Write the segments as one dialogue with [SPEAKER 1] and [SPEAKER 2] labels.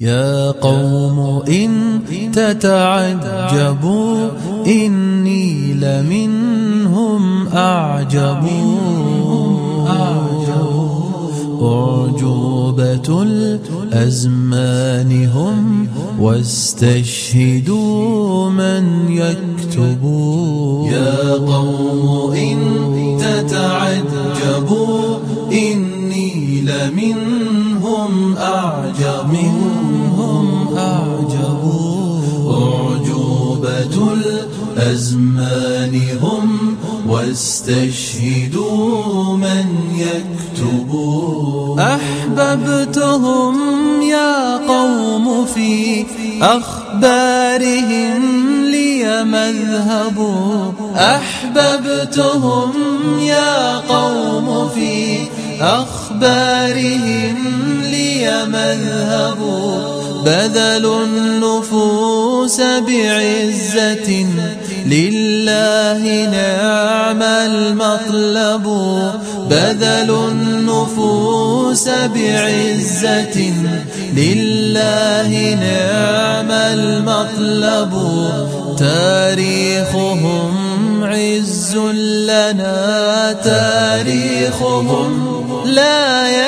[SPEAKER 1] يا قوم إن تتعجبوا إني لمنهم أعجب. أعجوبة الأزمان هم واستشهدوا من يكتب.
[SPEAKER 2] يا قوم إن تتعجبوا إني لمنهم أعجب. الأزمان هم واستشهدوا من يكتب
[SPEAKER 1] أحببتهم يا قوم في أخبارهم لي مذهب أحببتهم يا قوم في أخبارهم لي مذهب بذل النفوس الفردوس بعزة لله نعم المطلب بذلوا النفوس بعزة لله نعم المطلب تاريخهم عز لنا تاريخهم لا
[SPEAKER 2] يزال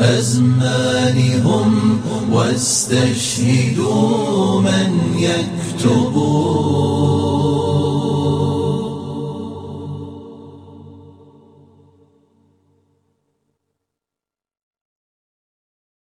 [SPEAKER 2] أزمانهم واستشهدوا من يكتبون.